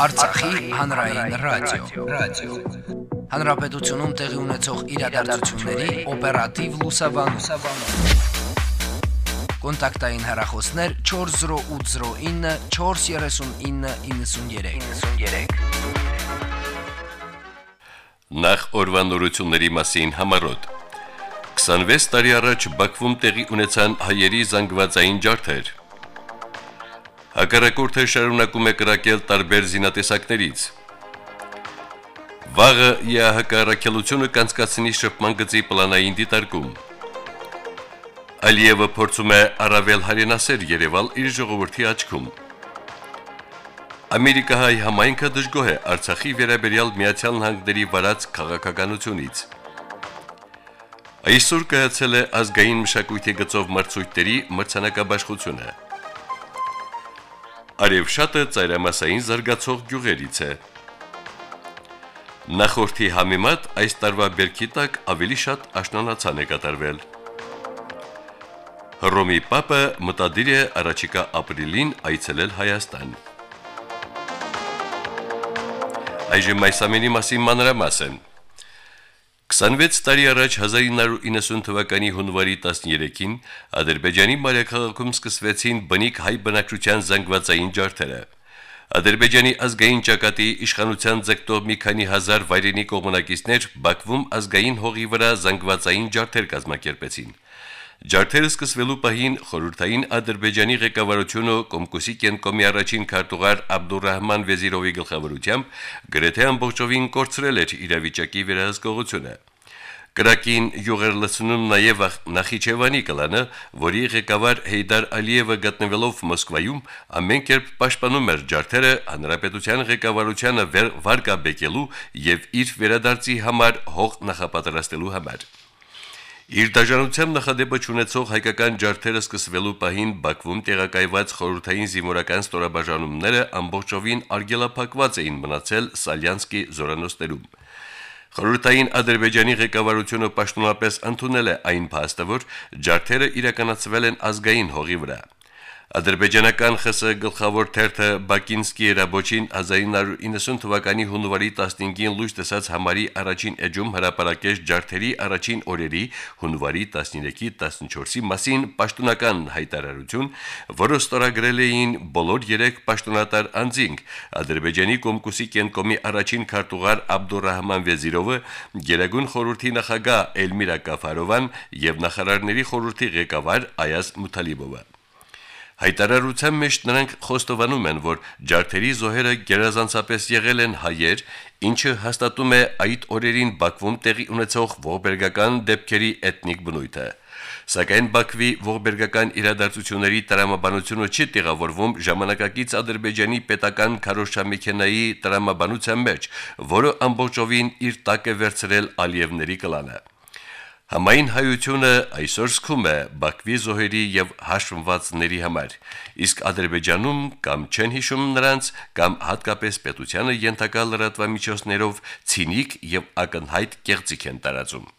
Արցախի հանրային ռադիո, ռադիո։ Հանրապետությունում տեղի ունեցող իրադարձությունների օպերատիվ լուսաբանում։ Կոնտակտային հեռախոսներ 40809 43993։ 93։ Նախ օրվանորությունների մասին համարոտ 26 տարի առաջ Բաքվում տեղի ունեցան հայերի զանգվածային ջարդեր։ Հակառակորդը շարունակում է կրակել տարբեր զինատեսակներից։ Վաղը ՀՀԿ-ռակելությունը կանցկացնի շփման գծի պլանային դիտարկում։ Ալիևը փորձում է առավել հայրենասեր Երևալ իր ժողովրդի աչքում։ Ամերիկահայ համայնքը դժգոհ է Արցախի վերաբերյալ Միացյալ Նահանգների վարած քաղաքականությունից։ Այսօր կայացել է ազգային մշակույթի գծով մրցույթների մրցանակաբաշխությունը։ Արևշատը ծայրամասային զարգացող գյուղերից է։ Նախորդի համեմատ այս տարվա բերքի տակ ավելի շատ աշնանացան է կատարվել։ Հռոմի Պապը մտադիր է առաջիկա ապրիլին այցելել Հայաստան։ Այժմ այս ամենի մասին մանրամասն։ 26 տարի առաջ 1990 թվականի հունվարի 13-ին Ադրբեջանի մայրաքաղաքում սկսվեցին բնիկ հայ բնակչության զանգվածային ջարդերը։ Ադրբեջանի ազգային ճակատի իշխանության ձգտող մի քանի հազար վայրենի կողմնակիցներ Բաքվում ազգային հողի վրա զանգվածային ջարդեր կազմակերպեցին։ Ջարդերը սկսվելու պահին խորհրդային Ադրբեջանի ղեկավարությունը Կոմկուսի կենկոմի առաջին քարտուղար Աբդուրրահման Վեզիրովի գլխավորությամբ գրեթե ամբողջովին կորցրել էր իրավիճակի վերահսկողությունը։ Կրակին յուղեր լցնում նաև Նախիջևանի կլանը, որի ղեկավար Հեյդար Ալիևը գտնվելով Մոսկվայում ամեն կերպ պաշտպանում էր ջարդերը հանրապետության ղեկավարությանը վարկաբեկելու եւ իր վերադարձի համար հող նախապատրաստելու համար։ Իր դաշնությամբ նախադեպը ճանաչող հայկական ջարդերը սկսվելու պահին Բաքվում տեղակայված խորհրդային զինվորական ստորաբաժանումները ամբողջովին արգելափակված էին մնացել Սալյանսկի զորանոցներում։ Խորհրդային Ադրբեջանի ղեկավարությունը պաշտոնապես ընդունել է այն փաստը, որ ջարդերը իրականացվել են ազգային հողի վրա։ Ադրբեջանական ԽՍՀ գլխավոր թերթը Բակինսկի Ռաբոչին 1990 թվականի հունվարի 15-ին լույս տեսած համարի առաջին էջում հրապարակեց ջարդերի առաջին օրերի հունվարի 13-ի 14-ի մասին պաշտոնական հայտարարություն, որը ստորագրել էին բոլոր 3 պաշտոնատար անձինք՝ Ադրբեջանի Կոմկուսի կենկոմի առաջին քարտուղար Աբդուրրահման Վեզիրովը, Գերագույն խորհրդի նախագահ Էլմիրա Կաֆարովան եւ նախարարների խորհրդի ղեկավար Այազ Մութալիբովը։ Հայտարարության մեջ նրանք խոստովանում են, որ ջարդերի զոհերը գերազանցապես եղել են հայեր, ինչը հաստատում է այդ օրերին Բաքվում տեղի ունեցող ողբերգական դեպքերի էթնիկ բնույթը։ Սակայն Բաքվի ողբերգական իրադարձությունների տրամաբանությունը չի տեղավորվում ժամանակակից Ադրբեջանի պետական քարոշչամեքենայի տրամաբանության մեջ, որը ամբողջովին իր տակ է վերցրել Ալիևների կլանը։ Համայն հայությունը այսօր սկում է Բաքվի զոհերի եւ հաշվվածների համար, իսկ Ադրբեջանում կամ չեն հիշում նրանց, կամ հատկապես պետությանը ենթակա լրատվամիջոցներով ցինիկ եւ ակնհայտ կեղծիք են տարածում։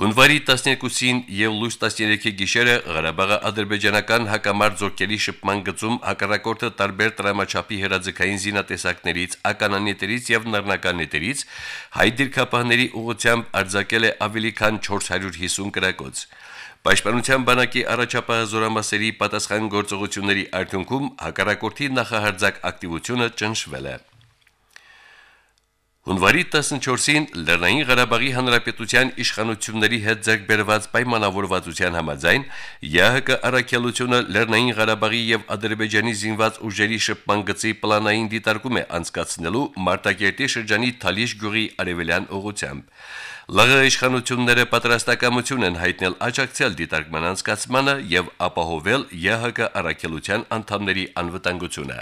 Հունվարի 12-ին եւ լույս 13-ի գիշերը Ղարաբաղի ադրբեջանական հակամարտ զորքերի շփման գծում հակառակորդը տարբեր տրամաչափի հրաձգային զինատեսակներից, ականանետերից եւ նռնականետերից հայ դիրքապահների ուղությամբ արձակել է ավելի քան 450 կրակոց։ Պաշտպանության բանակի առաջապահ զորամասերի պատասխան գործողությունների արդյունքում հակառակորդի նախահարձակ ակտիվությունը ճնշվել է։ Հունվարի 14-ին Լեռնային Ղարաբաղի Հանրապետության իշխանությունների հետ ձեռքբերված պայմանավորվածության համաձայն ՀՀԿ առաքելությունը Լեռնային Ղարաբաղի եւ Ադրբեջանի զինված ուժերի շփման գծի պլանային դիտարկում է անցկացնելու Մարտակերտի շրջանի Թալիշ գյուղի արևելյան ուղությամբ։ ԼՂ իշխանությունները պատրաստակամություն են հայտնել աջակցել դիտարկման անցկացմանը եւ ապահովել ՀՀԿ առաքելության անդամների անվտանգությունը։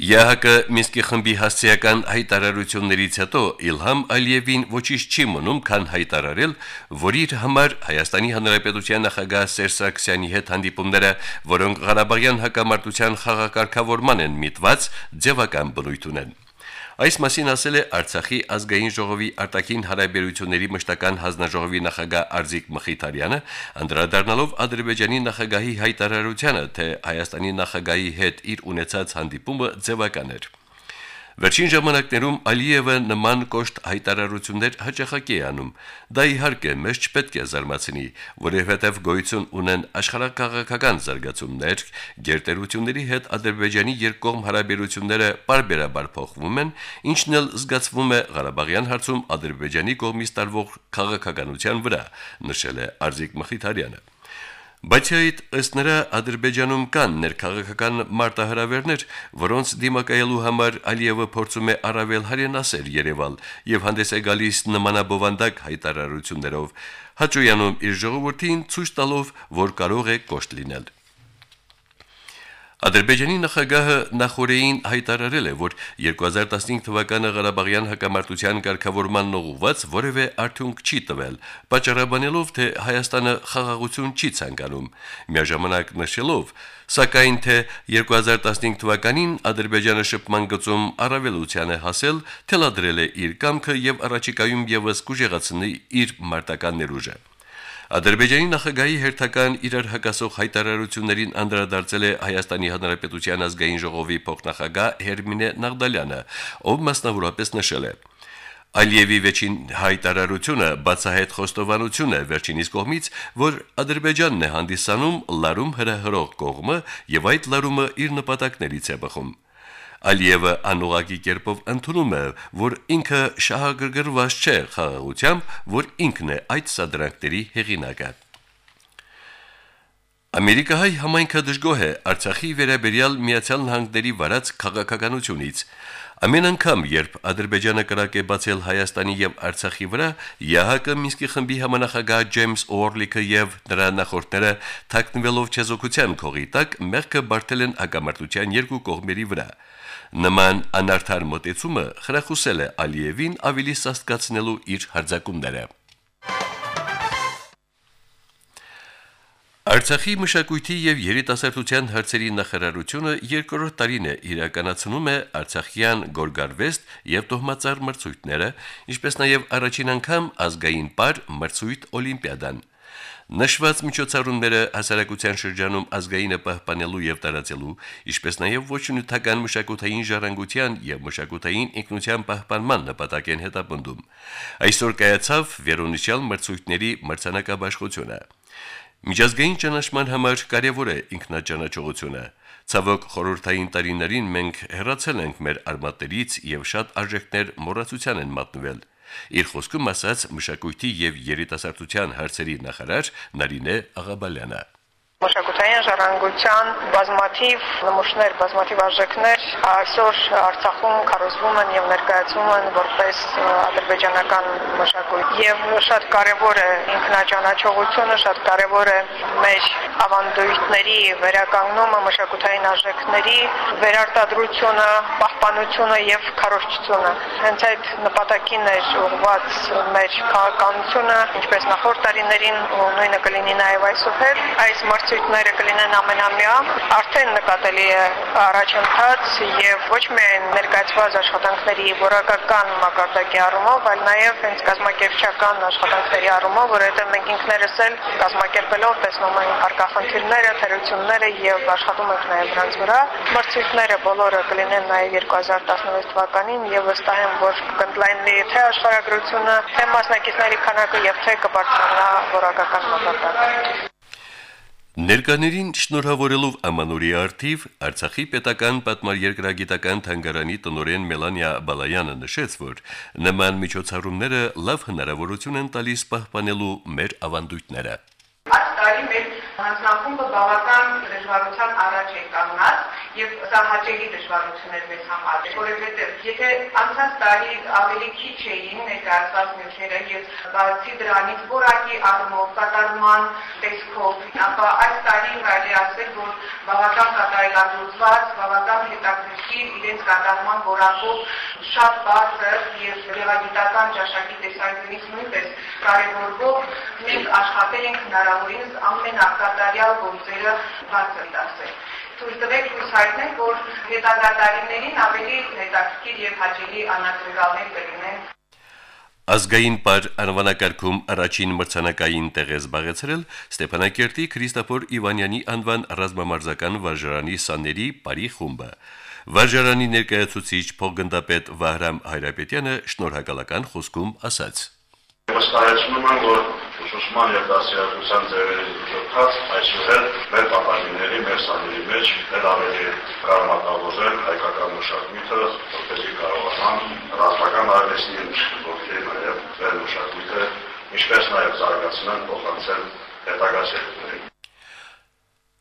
ԵՀԿ Մինսկի խմբի հասցեական հայտարարություններից հետո Իլհամ Ալիևին ոչինչ չի մնում, քան հայտարարել, որ իր համար Հայաստանի Հանրապետության նախագահ Սերժ Սարգսյանի հետ հանդիպումները, որոնք Ղարաբաղյան հակամարտության խաղակարգավորման են միտված, ձևական բնույթ ունեն։ Այս մասին ասել է Արցախի ազգային ժողովի արտաքին հարաբերությունների մշտական հանձնաժողովի նախագահ Արզիկ Մխիթարյանը, անդրադառնալով Ադրբեջանի նախագահի հայտարարությանը, թե Հայաստանի նախագահի հետ իր ունեցած հանդիպումը ձևական էր։ Վերջին ժամանակներում Ալիևը նման կոշտ հայտարարություններ հաճախակի է անում։ Դա իհարկե մեզ չպետք է զարմացնի, որովհետև գոյություն ունեն աշխարհակաղակական զարգացումներ, գերտերությունների հետ Ադրբեջանի երկկողմ հարաբերությունները բարբերաբար փոխվում են, ինչն էլ զգացվում է Ղարաբաղյան հարցում Ադրբեջանի կողմից տարվող քաղաքականության վրա, նշել է Արզիկ Մխիթարյանը։ Բայց այդ ըստ նրա Ադրբեջանում կան ներքաղաքական մարտահրավերներ, որոնց դիմակայելու համար Ալիևը փորձում է առավել հարենասեր Երևալ եւ հանդես է գալիս նմանաբովանդակ հայտարարություններով, հաճոյանում իր ժողովրդին ցույց տալով, որ կարող է կոշտ լինել։ Ադրբեջանի նախագահը նախորդին հայտարարել է, որ 2015 թվականը Ղարաբաղյան հակամարտության կարգավորման ուղղված որևէ արդյունք չի տվել, պատճառաբանելով, թե Հայաստանը խաղաղություն չի ցանկանում։ Միաժամանակ նշելով, սակայն թե 2015 թվականին Ադրբեջանը շփման գծում առավելության է հասել, թելադրել է իր կամքը եւ առաջիկայում եւս կուժեղացնի իր մարտական ներուժը։ Ադրբեջանի նախագահի հերթական իրար հակասող հայտարարություններին անդրադարձել է Հայաստանի Հանրապետության ազգային ժողովի փոխնախագահ Հերմինե Նաղդալյանը, ով մասնավորապես նշել է. Ալիևի վերջին հայտարարությունը բացահայտ խոստովանություն է վերջինիս կողմից, որ Ադրբեջանն է հանդիսանում լարում հրահրող կողմը եւ այդ լարումը իր նպատակներից է բխում։ Ալիևը անուղակի կերպով ընդունում է, որ ինքը շահագրգռված չէ խաղաղությամբ, որ ինքն է այդ սադրանքների հեղինակը։ Ամերիկահայ համայնքը դժգոհ է Արցախի վերաբերյալ Միացյալ Նահանգների վարած քաղաքականությունից։ Ամեն անգամ, երբ Ադրբեջանը կրակ է բացել Հայաստանի եւ Արցախի վրա, ՀՀԿ Մինսկի խմբի համանախագահ Ջեյմս Օրլիկը եւ նրա նախորդները թաքնվելով չեզոքության քողի տակ մեղքը բարթել են հակամարտության երկու կողմերի վրա։ Նման անարդար մոտեցումը խրախուսել է Ալիևին ավելի սաստկացնելու իր հարձակումները։ Արցախի մշակույթի եւ երիտասարդության հարցերի նախարարությունը երկրորդ տարին է իրականացնում է Արցախյան Գորգարվեստ եւ Տոհմածար մրցույթները, ինչպես նաեւ առաջին անգամ ազգային պար մրցույթ Օլիմպիադան։ Նշված միջոցառումները հասարակության շրջանում ազգայինը պահպանելու եւ տարածելու, ինչպես նաեւ ոչ նյութական մշակութային ժառանգության եւ մշակութային ինքնության պահպանման նպատակ են հետապնդում։ Այսօր կայացավ Վերոնիշյալ մրցույթների մրցանակաբաշխությունը։ Միջազգային ճանաչման համար կարևոր է ինքնաճանաչողությունը։ Ցավոք խորհրդային տարիներին մենք հեռացել ենք մեր արմատներից եւ շատ արժեքներ մոռացության են մատնվել։ Իր խոսքում ասաց մշակույթի եւ երիտասարդության հարցերի նախարար Նարինե Աղաբալյանը մշակութային ժառանգության բազմաթիվ նմուշներ, բազմաթիվ արժեքներ այսօր Արցախում կառուցվում են եւ ներկայացվում են որպես ադրբեջանական մշակույթ։ Եվ շատ կարեւոր է ինքնաճանաչողությունը, շատ կարեւոր է մեր ավանդույթների վերականգնումը, մշակութային արժեքների վերարտադրությունը, պահպանությունը եւ քարոշչությունը։ Հենց այդ նպատակին է ուղղված մեր քաղաքականությունը, ինչպես նախորդ տարիներին ու նույնը կլինի նաեւ այսօր։ Այս մարդ մրցույթները կլինեն ամենամյա, արդեն նկատելի է առաջընթաց եւ ոչ միայն ներկայացված աշխատանքների որակական մակարդակի առումով, այլ նաեւ հենց կազմակերպչական աշխատանքների առումով, որովհետեւ մենք ինքներս էլ կազմակերպելով տեսնում ենք արկախնդիրները, թերությունները եւ աշխատում ենք նաեւ դրանց վրա։ Մրցույթները բոլորը կլինեն նաեւ 2016 թվականին եւ վստահ եմ, որ կընդլայնվի թե աշխարհագրությունը, թե մասնակիցների քանակը եւ թե կբարձրանա որակական մակարդակը։ Ներկաներին շնորհավորելով ամանորի արթիվ Արցախի պետական պատմաերկրագիտական թանգարանի տնօրեն Մելանիա Բալայանը նշեց, որ նման միջոցառումները լավ հնարավորություն են տալիս պահպանելու մեր ավանդույթները տարի մեր հանձնախումբը բավական դժվարության առաջ է կանգնած եւ սա հաճելի դժվարություն էր մեզ համար, որովհետեւ եթե անցած տարի ավելի քիչ էին ներկայացված նյութերը եւ բացի դրանից որակի առումով կատարման տեսքով, ապա այս տարի կարելի ասել, որ բավական կատարելագործված, բավական հետաքրքիր իրենց կատարման որակով շատ բարձր եւ գեղագիտական ճաշակի տեսանկյունից նույնպես կարևորվող մենք աշխատել ենք հնարավորինս ամենակատարյալ գործերը բարձր դասել։ ցույց տվեք ցույց հայտնեք, որ հետագա տարիներին ավելի հետաքրքիր եւ հաճելի անձնագրալներ կլինեն Ազգային պար անվանակարգում առաջին մրցանակային տեղ է զբաղեցրել Ստեփանակերտի Քրիստոֆոր Իվանյանի անվան ռազմամարզական վարժարանի սաների բարի խումբը։ Վարժարանի ներկայացուցիչ փոխգնդապետ Վահրամ Հայրապետյանը շնորհակալական խոսքում ասաց. Վստահեցնում եմ, որ ուսուցման եւ դասերակցության ձևերի միջոցով այսուհետ մեր պատանիների, մեր սաների մեջ դեռ ավելի կարմատավորել հայկական մշակույթը, որպեսզի կարողանան ռազմական արվեստի ոլորտի նաեւ մեր մշակույթը, ինչպես նաեւ զարգացնել, փոխանցել հետագա սերունդներին։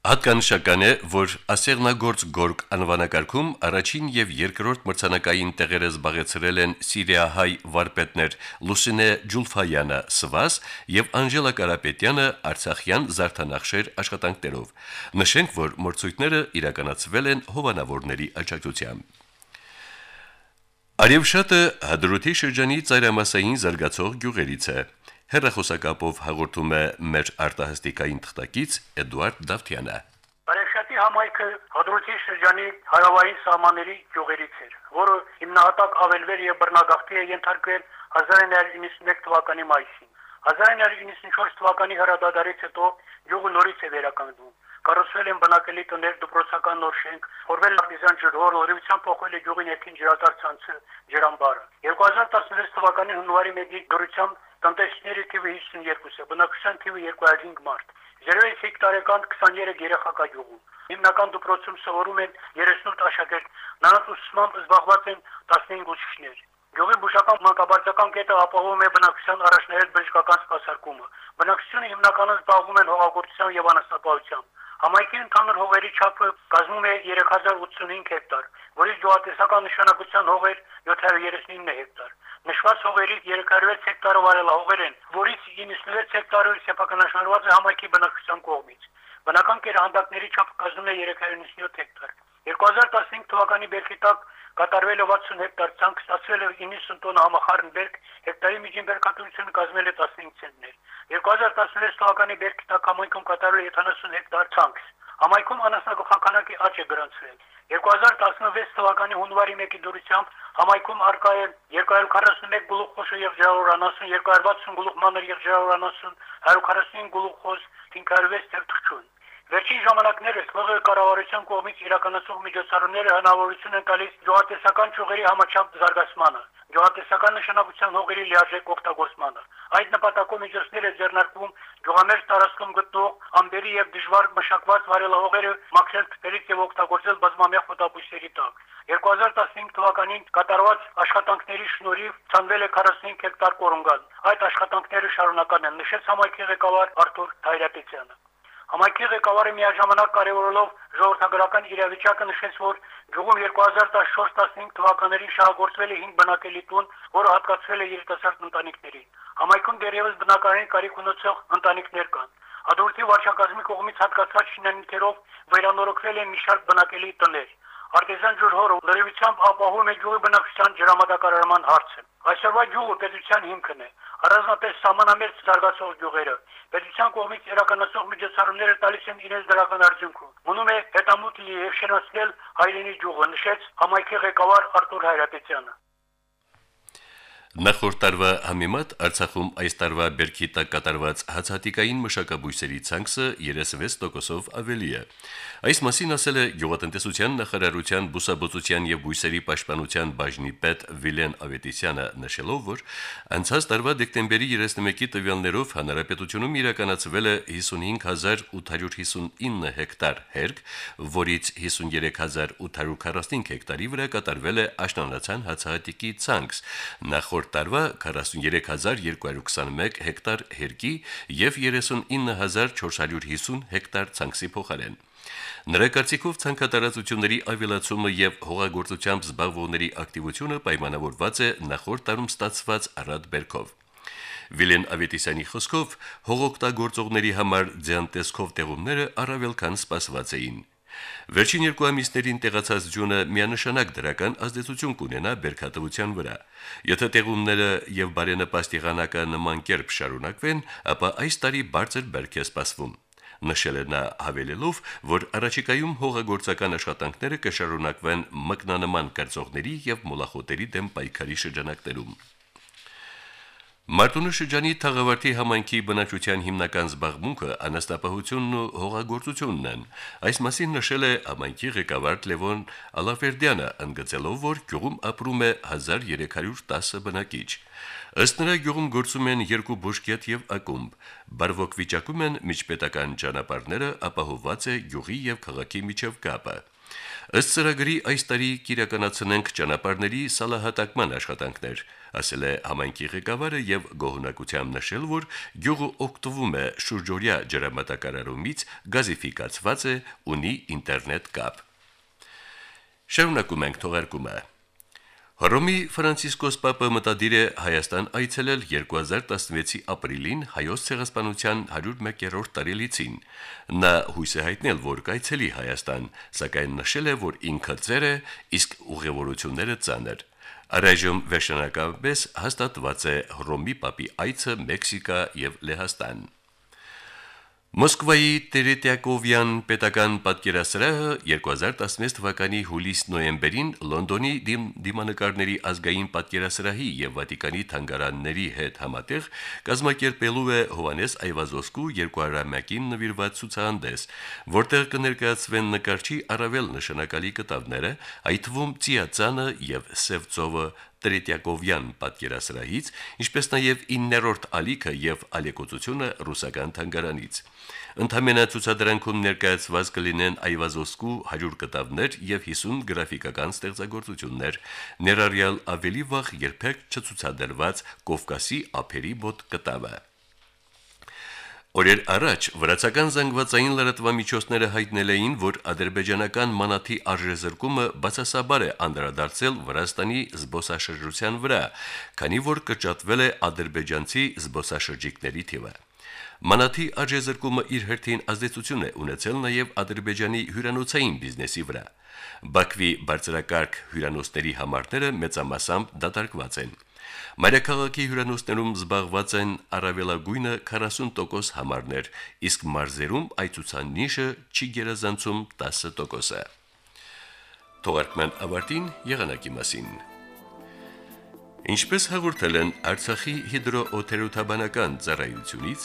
Հատկանշական է, որ ասեղնագործ գորգ անվանակարգում առաջին եւ երկրորդ մրցանակային տեղերը զբաղեցրել են Սիրիահայ վարպետներ Լուսինե Ջուլֆայանը Սվաս եւ Անժելա Կարապետյանը Արցախյան Զարթանախշեր աշխատանքներով։ Նշենք, որ մրցույթները իրականացվել են հովանավորների աջակցությամբ։ Արևշատը հադրութի շրջանի ծայրամասային զարգացող գյուղերից է։ Հերրախոսակապով հաղորդում է մեր արտահասթիկային թղթակից Էդուարդ Դավթյանը։ Բարեշատի համայնքը Հադրութի շրջանի հարավային սահմանների գյուղերից էր, որը հիմնահատակ ավելվեր եւ բռնագաղթի է ենթարկվել 1991 թվականի մայիսին։ 1994 թվականի հրադադարից հետո գյուղը նորից է վերականգնվում կառուցվել են բնակելի տներ, դպրոցական նոր շենք, փորվել լապիզան ջրհոր, օրիության փոխվել է գյուղի ներքին ջրատարցանցը, ջրամբարը։ 2016 թվականի հունվարի 1-ի դրությամբ տնտեսների թիվը 52 է, բնակչության թիվը 205 մարդ։ 35 տարեկան 23 երեխա կա գյուղում։ Հիմնական դպրոցում սովորում են 38 աշակերտ, նրանց ուսուցմամբ զբաղված են 15 ուսուցիչներ։ Գյուղի բուժական մանկաբարձական կետը ապահովում է բնակչության առաջնահերթ բժշկական սպասարկումը։ Բնակչությունը հիմնականում զբաղվում են հողագործությամբ եւ անասնապահությամբ։ Համայնքի ընդհանուր հողերի չափը կազմում է 3085 հեկտար, որից գյուղատնտեսական նշանակության հողեր 739 հեկտար։ Նշված հողերից 306 հեկտարը վարելահողեր են, որից 96 հեկտարը սեփականաշնորհված է համայնքի բնակչության կողմից։ Բնական կերհանդակների չափը կազմում է 397 հեկտար։ 2015 թվականի բերքի տակ կատարվել է 60 հեկտար ցանկ, ստացվել է 90 տոննա համախառն բերք, հեկտարի միջին բերքատվությունը կազմել է 15 ցենտներ։ 2016 թվականի բերքի տակ համայնքում կատարվել է 70 հեկտար ցանկ։ Համայնքում անասնագլխականակի աճ է գրանցվել։ 2016 թվականի հունվարի 1-ի դուրսությամբ Համայնքում արկա է 241 գլուխոսը եւ ջրօրանասուն, 260 գլուխ մանր եւ ջրօրանասուն, 145 գլուխոս, 506 թև թռչուն։ Վերջին ժամանակներս ԼՂ կառավարության կողմից իրականացող միջոցառումները հնարավորություն են տալիս գյուղատնտեսական ճյուղերի համաչափ զարգացմանը, գյուղատնտեսական նշանակության հողերի լիարժեք օգտագործմանը։ Այդ նպատակով միջոցներ է ձեռնարկվում գյուղամերձ տարածքում գտնող ամբերի եւ դժվար մշակված վարելահողերը մաքրել թփերից եւ օգտագործել բազմամյա խոտաբույսերի տակ։ 2015 թվականին կատարված աշխատանքների շնորհիվ ցանվել է 45 հեկտար կորունգան։ Այդ աշխատանքները շարունակական են, նշեց համայնքի ղեկավար Արթուր Թայրապետյանը։ Համայնքի ղեկավարը միաժամանակ կարևորելով ժողովրդագրական իրավիճակը նշեց, որ գյուղում 2014-15 թվականներին շահագործվել է 5 բնակելի տուն, որը հատկացվել է երիտասարդ ընտանիքներին։ Համայնքում դեռևս բնակարանի կարիք ունեցող ընտանիքներ կան։ Հադրութի վարչակազմի կողմից հատկացված շինանյութերով վերանորոգվել են մի շարք բնակելի տներ։ Արտեզյան ջուրհորը լրիվությամբ ապահովում է գյուղի բնակչության ջրամատակարարման հարցը։ Այսօրվա գյուղը պետության հիմքն է, առանձնապես սահմանամերձ զարգացող գյուղերը։ Պետության կողմից իրականացող միջոցառումները տալիս են իրենց դրական արդյունքը։ Մնում է հետամուտ եւ շնորհացնել հայրենի գյուղը, նշեց համայնքի ղեկավար Արտուր Հայրապետյանը։ Նախորդ տարվա համեմատ Արցախում այս տարվա բերքի տակ կատարված հացահատիկային մշակաբույսերի ցանքսը 36%-ով ավելի է։ Այս մասին ասել է Գյուղատնտեսության նախարարության բուսաբուծության եւ բույսերի պաշտպանության բաժնի պետ Վիլեն Ավետիսյանը նշելով, որ անցած տարվա դեկտեմբերի 31-ի տվյալներով հանրապետությունում իրականացվել է 55859 հեկտար հերկ, որից 53845 հեկտարի վրա կատարվել է աշնանացան հացահատիկի ցանքս։ Նախորդ տարվա 43221 հեկտար հերկի եւ 39450 հեկտար ցանքսի փոխարեն։ Նրա կարծիքով ցանկատարածությունների ավելացումը եւ հողագործությամբ զբաղվողների ակտիվությունը պայմանավորված է նախորդ տարում ստացված առատ բերքով։ Վիլեն Ավետիսյանի խոսքով հողօգտագործողների համար ձյան տեսքով տեղումները առավել քան սպասված էին։ Վերջին երկու ամիսներին տեղացած ջունը միանշանակ դրական ազդեցություն կունենա բերքատվության վրա։ Եթե տեղումները եւ բարենպաստ եղանակը նման կերպ շարունակվեն, ապա այս տարի բարձր բերք է սպասվում։ նշել է նա հավելելով, որ առաջիկայում հողագործական աշխատանքները կշարունակվեն մկնանման կրծողների եւ մոլախոտերի դեմ պայքարի շրջանակներում։ Մարտունու շրջանի Թաղավարտի համայնքի բնակչության հիմնական զբաղմունքը անաստապահությունն ու հողագործությունն են։ Այս մասին նշել է համայնքի ղեկավար Լևոն Ալավերդյանը, ընդգծելով, որ գյուղում ապրում է 1310 բնակիչ։ Ըստ նրա գյուղում գործում են երկու բուժկետ եւ ակումբ։ Բարվոք վիճակում են միջպետական ճանապարհները, ապահովված է գյուղի եւ քաղաքի միջև կապը։ Ըստ ծրագրի այս տարի կիրականացնենք ճանապարհների սալահատակման աշխատանքներ, ասել է համայնքի ղեկավարը եւ գոհունակությամբ նշել, որ գյուղը օգտվում է շուրջօրյա ջրամատակարարումից, գազիֆիկացված է, ունի ինտերնետ կապ։ Շարունակում ենք թողարկումը։ Հռոմի Ֆրանցիսկոս Պապը մտադիր է Հայաստան այցելել 2016-ի ապրիլին հայոց ցեղասպանության 101-րդ տարելիցին։ Նա հույս է հայտնել, որ կայցելի Հայաստան, սակայն նշել է, որ ինքը ծեր է, իսկ ուղևորությունները ծանր։ Առայժմ վերջնակապես հաստատված է Հռոմի Պապի այցը Մեքսիկա եւ Լեհաստան։ Մոսկվայի Տերետյակովյան պետական պատկերասրահը 2016 թվականի հուլիս-նոյեմբերին Լոնդոնի դիմ, դիմանկարների ազգային պատկերասրահի եւ Վատիկանի թանգարանների հետ համատեղ կազմակերպելու է Հովանես Այվազոսկու 200-ամյակին նվիրված ցուցահանդես, որտեղ կներկայացվեն նկարչի առավել նշանակալի կտավները, այդ թվում Ծիածանը եւ Սևծովը Տրետյակովյան պատկերասրահից, ինչպես նաև 9-րդ ալիքը եւ ալեկոծությունը ռուսական թանգարանից։ Ընդհանրապես ցուցադրանքում ներկայացված կլինեն Այվազոսկու 100 կտավներ եւ 50 գրաֆիկական ստեղծագործություններ, ներառյալ ավելի վաղ երբեք չցուցադրված Կովկասի ափերի բոտ կտավը։ Օրեր առաջ վրացական զանգվածային լրատվամիջոցները հայտնել էին, որ ադրբեջանական մանաթի արժեզրկումը բացասաբար է անդրադարձել Վրաստանի զբոսաշրջության վրա, քանի որ կճատվել է ադրբեջանցի զբոսաշրջիկների թիվը։ Մանաթի արժեզրկումը իր հերթին ազդեցություն է ունեցել նաև Ադրբեջանի հյուրանոցային բիզնեսի վրա։ Բաքվի բարձրակարգ հյուրանոցների համարները մեծամասամբ դատարկված են։ Մայրաքաղաքի հյուրանոցներում զբաղված են առավելագույնը 40% համարներ, իսկ մարզերում այցուցանիշը չի գերազանցում 10%-ը։ Թողարկման ավարտին եղանակի մասին։ Ինչպես հաղորդել են Արցախի հիդրոօթերոթաբանական ծառայությունից,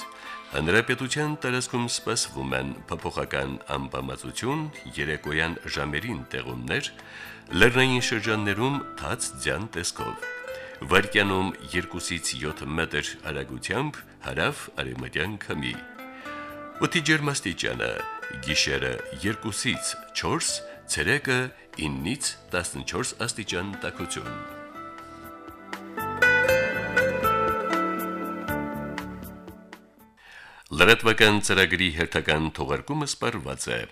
Հանրապետության տարածքում սպասվում են փոփոխական անբավարարություն, երեկոյան ժամերին տեղումներ, լեռնային շրջաններում թաց ձյան տեսքով։ Վարկյանում 2-ից 7 մետր արագությամբ հարավ արևմտյան քամի։ Օդի ջերմաստիճանը՝ գիշերը 2-ից 4, ցերեկը 9-ից 14 աստիճան տաքություն։ Լրատվական ծրագրի հերթական թողարկումը սպառված է։